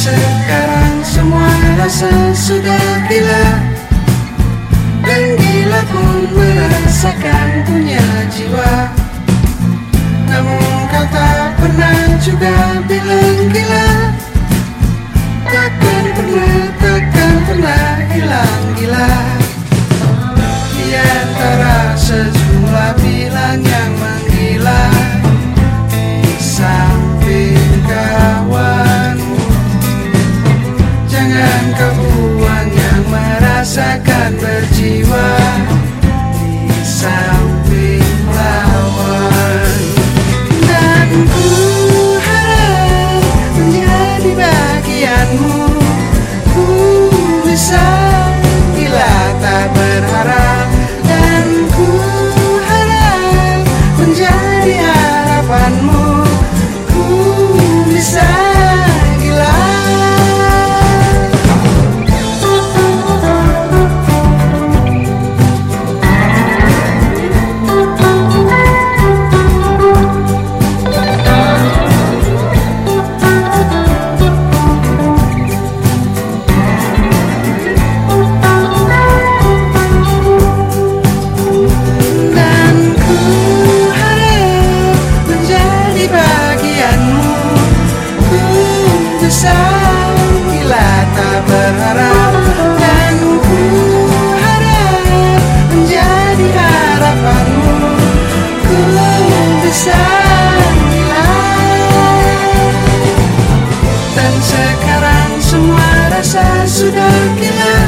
sekarang semua rasa sudah gila. Dan gila pun merasakan punya jiwa. berjiwa di samping lawan. Dan ku harap menjadi bagianmu. Ku bisa bila tak berharap. 山是的，给了。